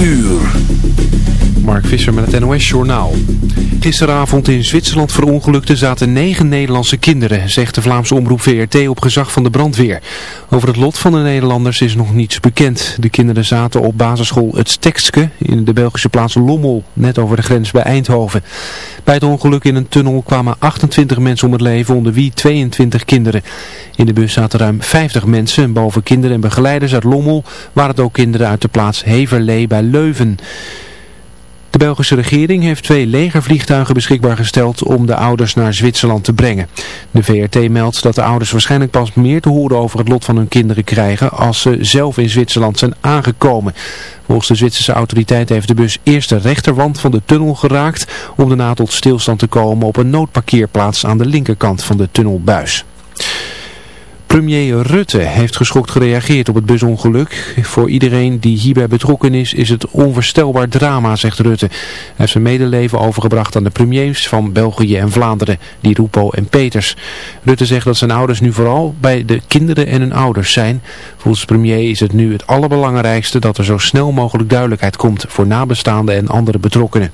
uur. Mark Visser met het NOS Journaal. Gisteravond in Zwitserland verongelukte zaten negen Nederlandse kinderen, zegt de Vlaamse omroep VRT op gezag van de brandweer. Over het lot van de Nederlanders is nog niets bekend. De kinderen zaten op basisschool Het Stekske in de Belgische plaats Lommel, net over de grens bij Eindhoven. Bij het ongeluk in een tunnel kwamen 28 mensen om het leven, onder wie 22 kinderen. In de bus zaten ruim 50 mensen, boven kinderen en begeleiders uit Lommel waren het ook kinderen uit de plaats Heverlee bij Leuven. De Belgische regering heeft twee legervliegtuigen beschikbaar gesteld om de ouders naar Zwitserland te brengen. De VRT meldt dat de ouders waarschijnlijk pas meer te horen over het lot van hun kinderen krijgen als ze zelf in Zwitserland zijn aangekomen. Volgens de Zwitserse autoriteit heeft de bus eerst de rechterwand van de tunnel geraakt om daarna tot stilstand te komen op een noodparkeerplaats aan de linkerkant van de tunnelbuis. Premier Rutte heeft geschokt gereageerd op het busongeluk. Voor iedereen die hierbij betrokken is, is het onvoorstelbaar drama, zegt Rutte. Hij heeft zijn medeleven overgebracht aan de premiers van België en Vlaanderen, Di Rupo en Peters. Rutte zegt dat zijn ouders nu vooral bij de kinderen en hun ouders zijn. Volgens premier is het nu het allerbelangrijkste dat er zo snel mogelijk duidelijkheid komt voor nabestaanden en andere betrokkenen.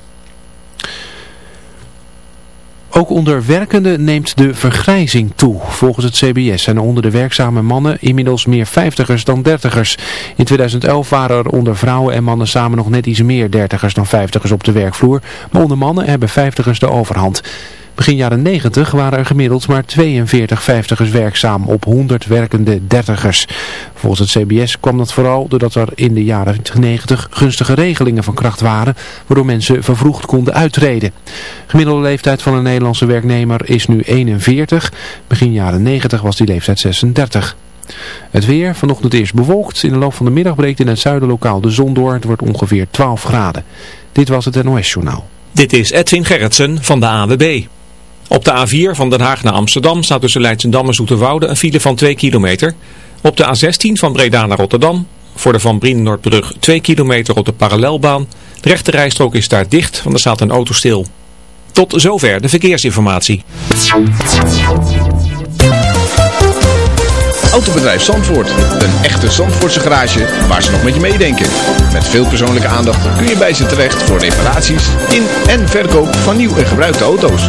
Ook onder werkenden neemt de vergrijzing toe. Volgens het CBS zijn er onder de werkzame mannen inmiddels meer vijftigers dan dertigers. In 2011 waren er onder vrouwen en mannen samen nog net iets meer dertigers dan vijftigers op de werkvloer. Maar onder mannen hebben vijftigers de overhand. Begin jaren 90 waren er gemiddeld maar 42 vijftigers werkzaam op 100 werkende dertigers. Volgens het CBS kwam dat vooral doordat er in de jaren 90 gunstige regelingen van kracht waren, waardoor mensen vervroegd konden uittreden. Gemiddelde leeftijd van een Nederlandse werknemer is nu 41, begin jaren 90 was die leeftijd 36. Het weer, vanochtend eerst bewolkt, in de loop van de middag breekt in het zuiden lokaal de zon door, het wordt ongeveer 12 graden. Dit was het NOS Journaal. Dit is Edwin Gerritsen van de AWB. Op de A4 van Den Haag naar Amsterdam staat tussen Leidsendam en Zoeterwoude een file van 2 kilometer. Op de A16 van Breda naar Rotterdam, voor de Van Brienenoordbrug 2 kilometer op de parallelbaan. De rechte rijstrook is daar dicht, want er staat een auto stil. Tot zover de verkeersinformatie. Autobedrijf Zandvoort. Een echte Zandvoortse garage waar ze nog met je meedenken. Met veel persoonlijke aandacht kun je bij ze terecht voor reparaties in en verkoop van nieuw en gebruikte auto's.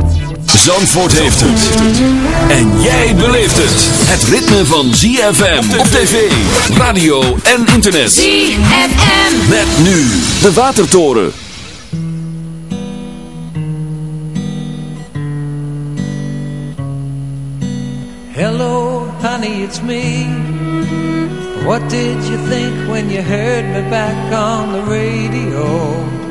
Zandvoort heeft het. En jij beleeft het. Het ritme van ZFM op tv, radio en internet. ZFM. Met nu de Watertoren. Hello, honey, it's me. What did you think when you heard me back on the radio?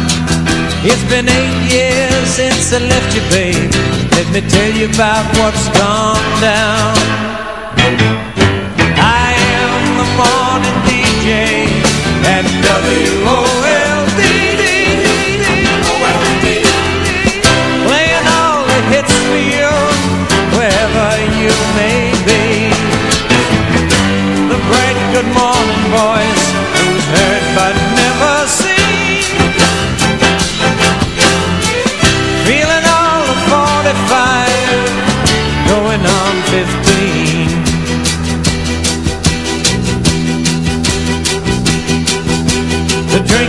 It's been eight years since I left you, babe. Let me tell you about what's gone down. I am the morning DJ at WOLD. Playing all the hits for you, wherever you may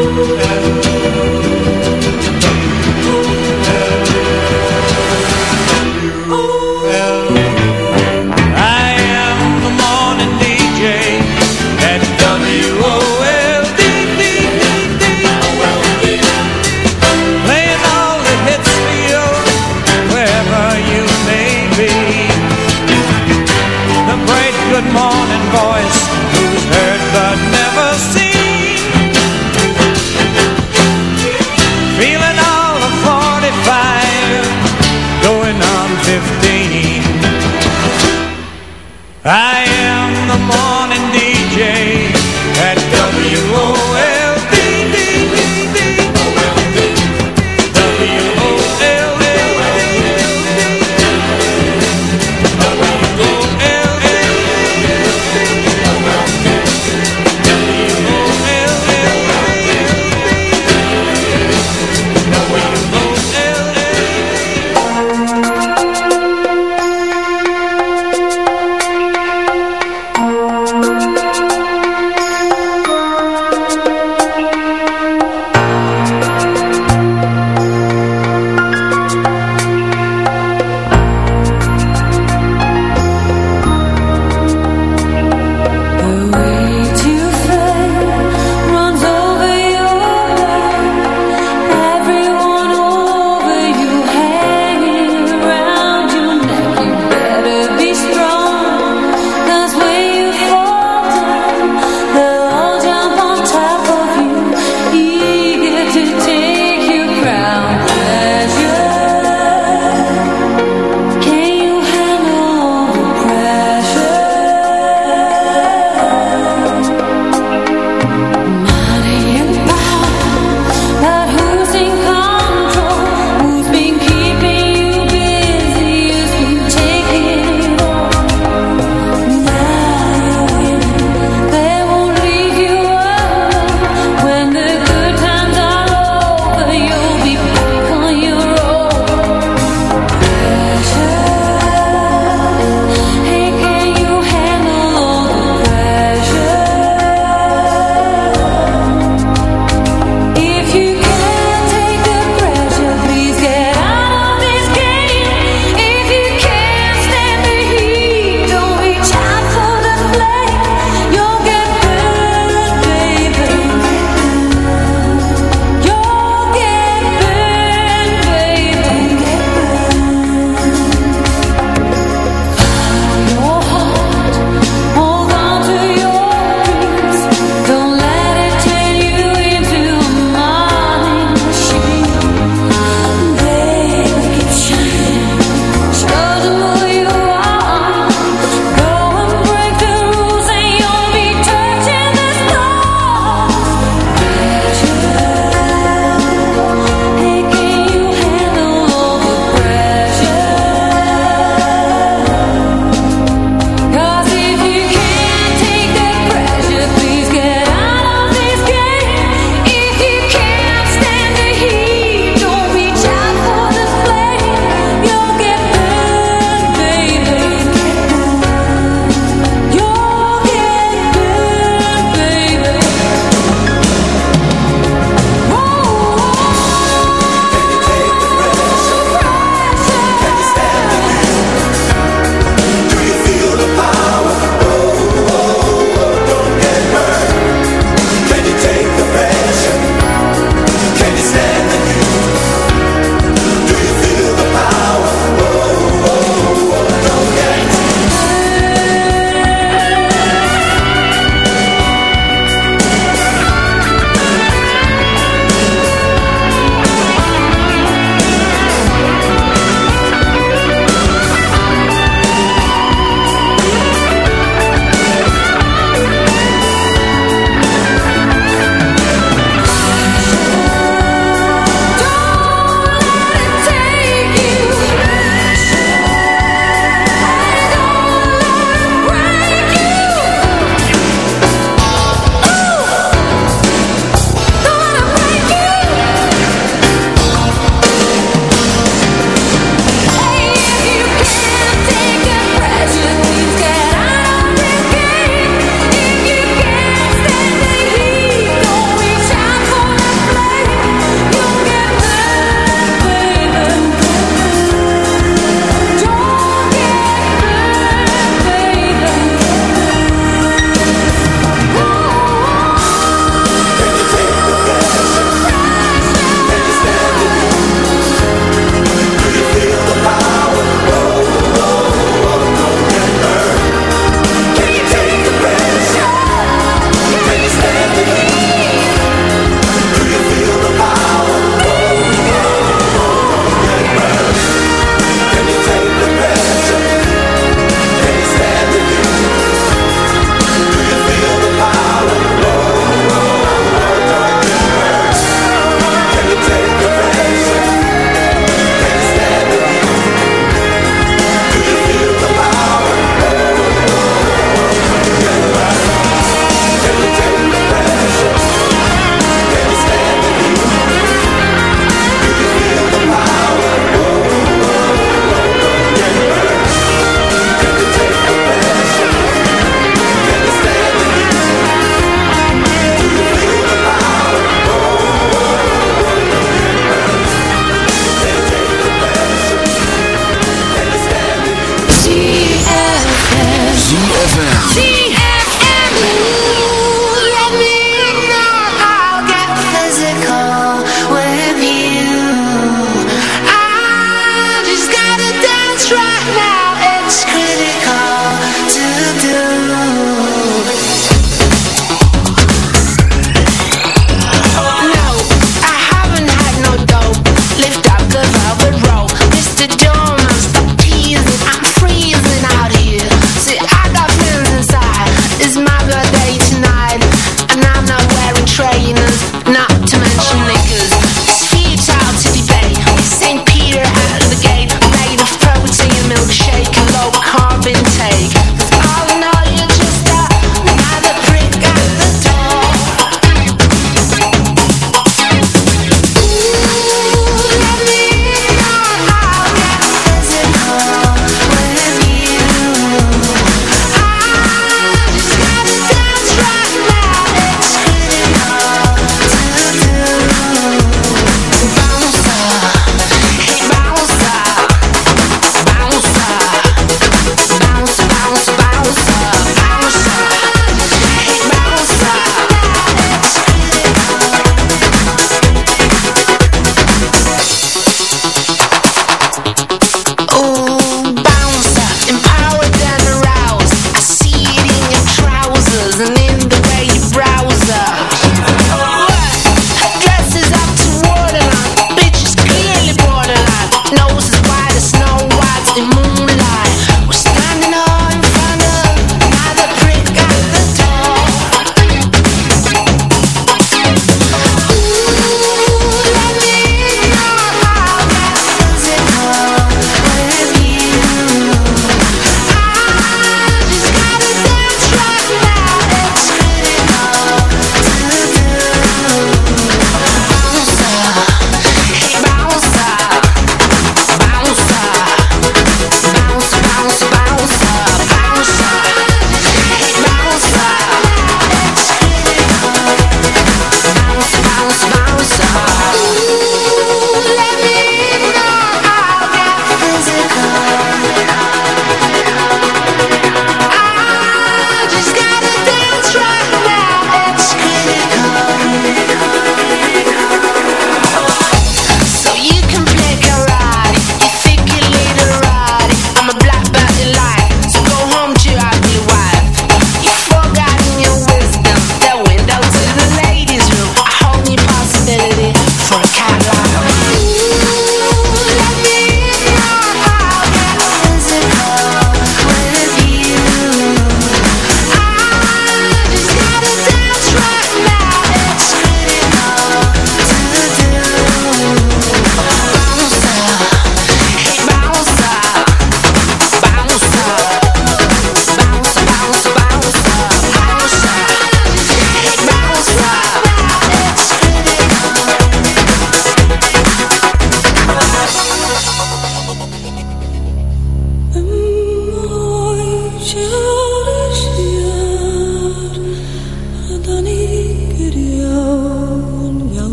Thank you.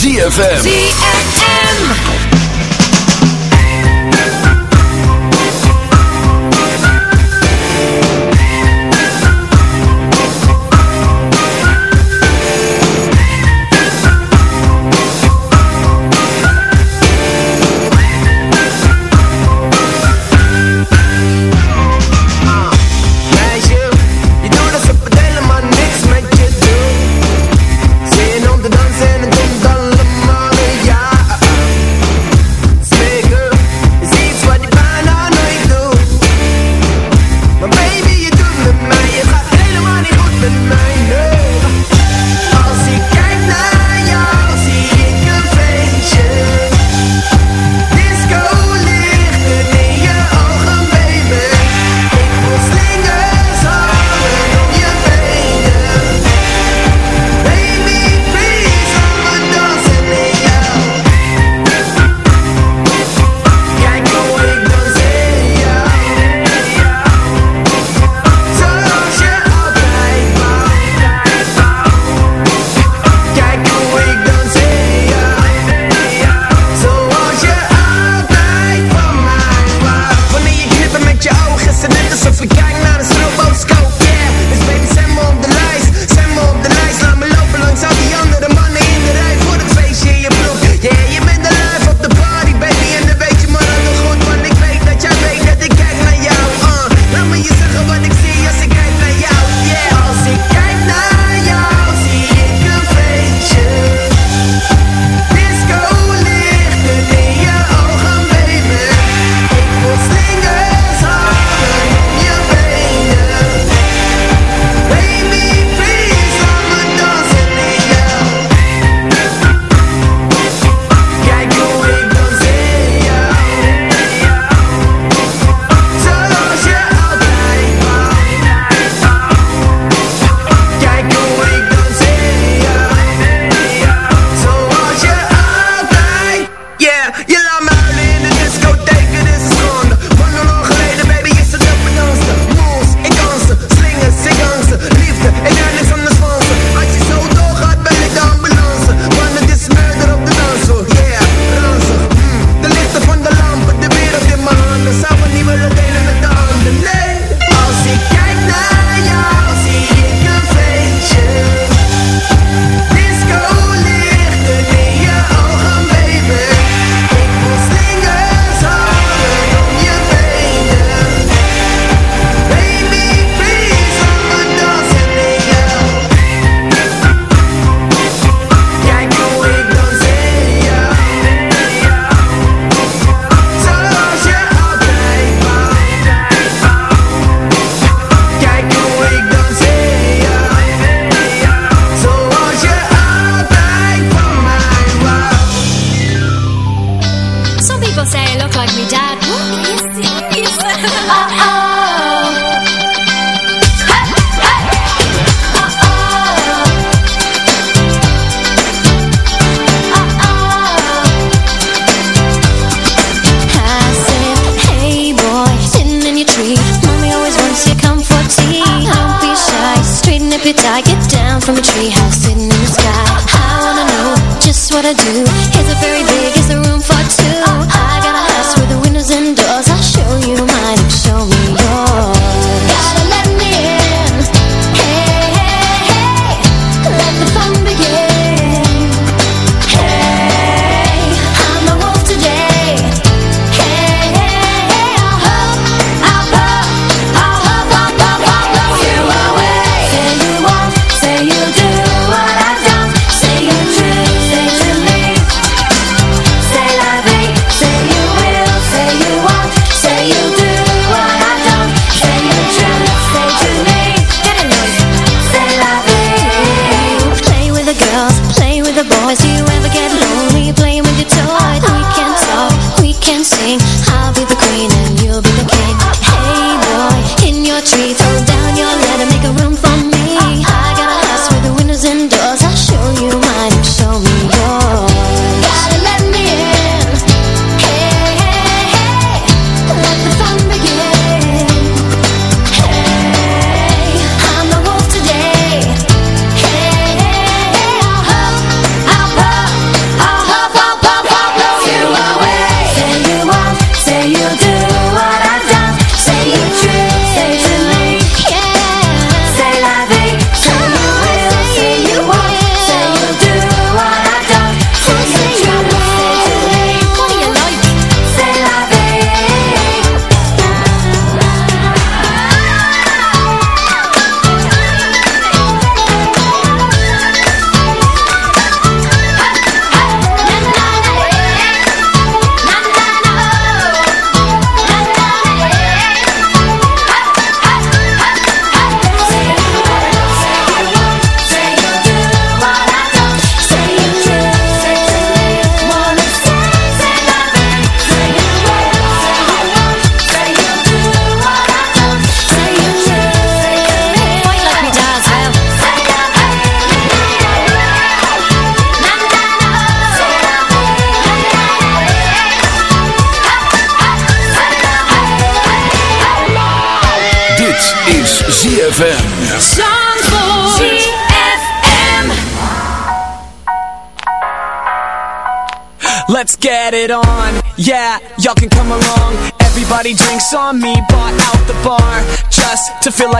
ZFM. ZFM. To feel like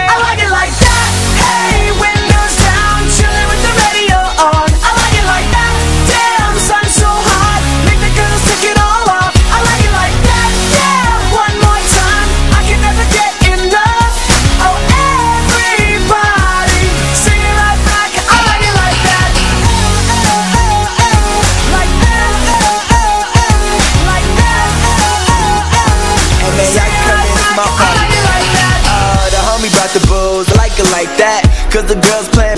Cause the girls playing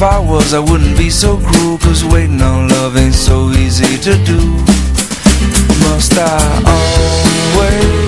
if I was, I wouldn't be so cruel Cause waiting on love ain't so easy to do. Must I always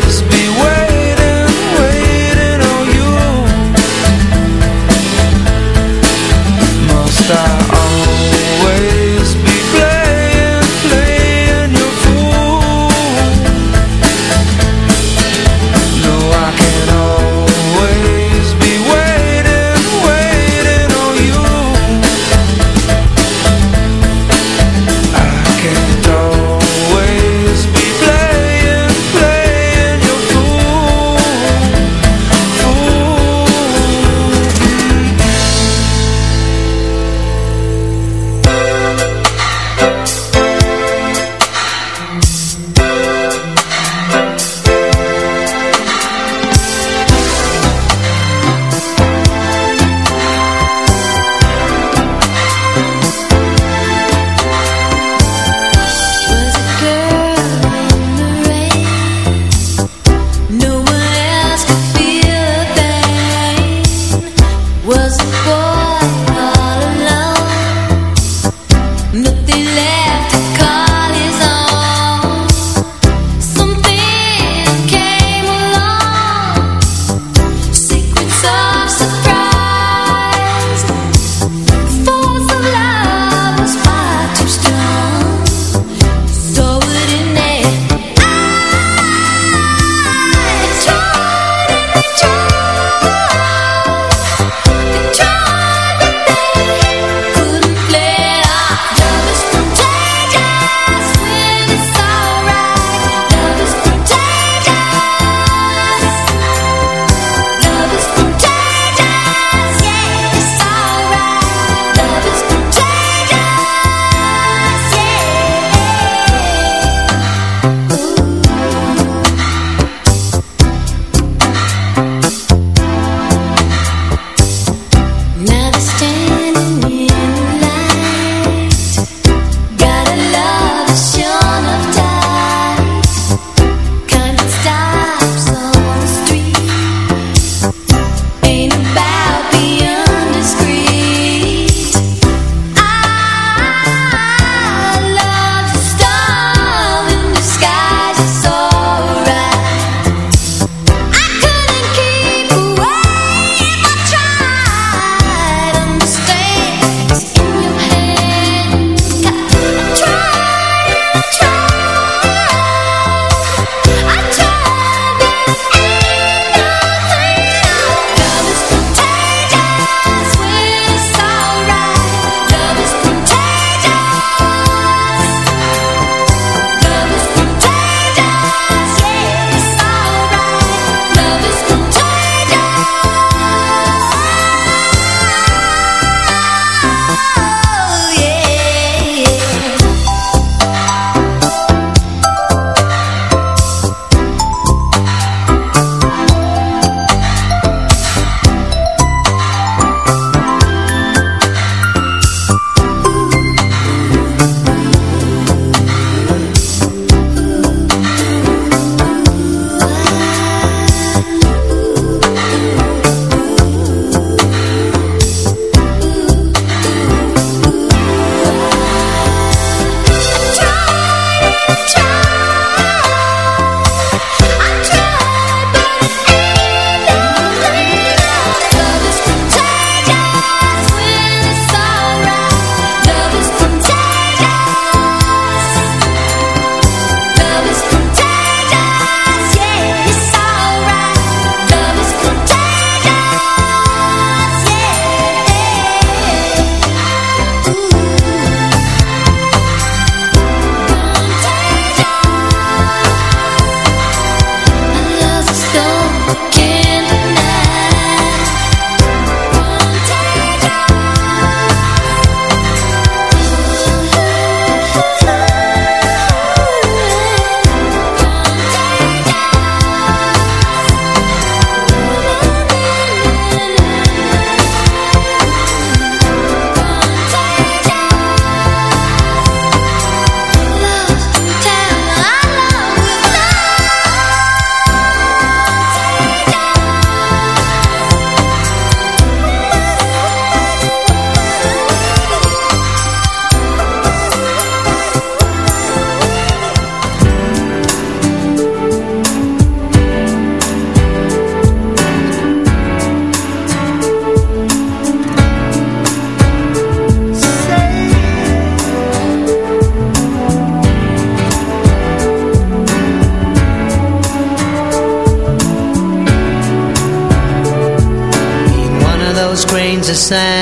sad.